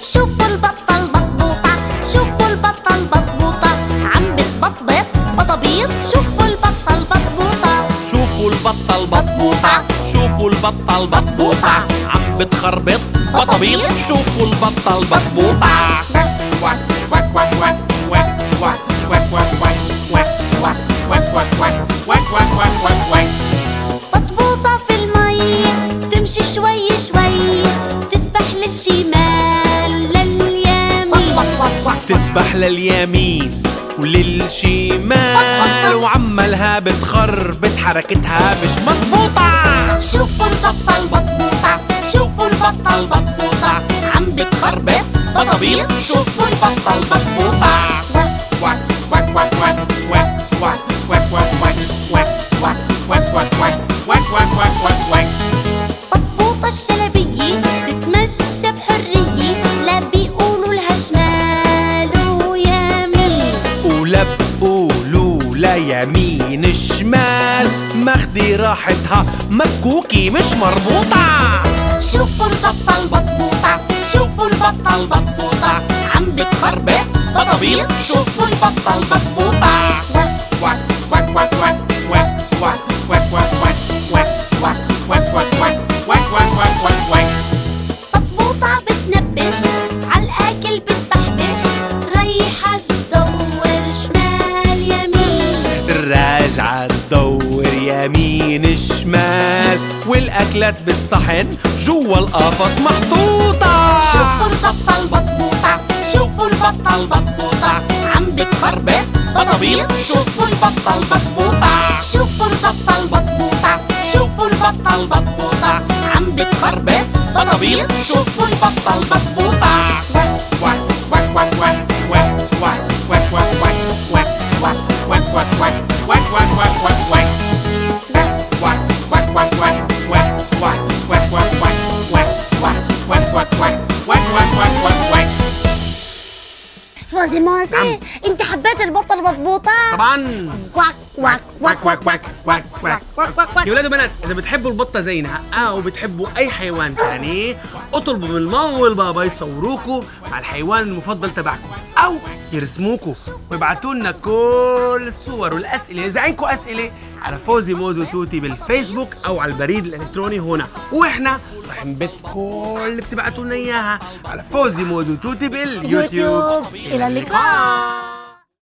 شوفوا البطة البطبوطة شوفوا البطة البطبوطة عم بتبطبط بطبيط شوفوا البطة البطبوطة شوفوا البطة البطبوطة شوفوا البطة البطبوطة بتخربط بطبيط شوفوا البطة البطبوطة بطبوطة في المي تمشي شوي شوي. تسبح للشمال لليمين. تسبح لليمين وللشمال. وعملها بتخربط حركتها مش مظبوطة. Quack, quack, quack, quack, quack, quack, quack, quack. بطبوطة الشلبية بحرية. لا لها شمال ويمين. ولا يمين شمال. ماخدي راحتها مفكوكي مش مربوطة. شوفوا البطة البطبوطة شوفوا البطة البطبوطة عم بتخربط بطبيط شوفوا البطة البطبوطة Quack, quack, quack, quack, quack, quack, quack, quack, quack, quack, quack, quack, quack, quack, quack, quack, quack, quack, quack. بطبوطة بتنبش عالأكل بتبحبش تدور شمال يمين. راجعة تدور يمين شمال. الجمال والاكلات بالصحن جوا القفص محطوطه شوفوا البطه البطبوطه شوفوا البطه البطبوطه عم بتخربط بطبيط شوفوا البطه البطبوطه شوفوا البطه البطبوطه شوفوا البطه البطبوطه عم بتخربط بطبيط شوفوا البطه البطبوطه بصماصه نعم. انت حبيت البطه المضبوطه طبعا. كواك يا ولاد وبنات اذا بتحبوا البطه زينا أو بتحبوا اي حيوان تاني اطلبوا من الماما والبابا يصوروكوا مع الحيوان المفضل تبعكم أو يرسموكوا ويبعتوا لنا كل الصور والاسئله اذا عندكم اسئله على فوزي موزو توتي بالفيسبوك أو على البريد الالكتروني هنا وإحنا رح نبث كل اللي بتبعتوا لنا اياها على فوزي موزو توتي باليوتيوب إلى اللقاء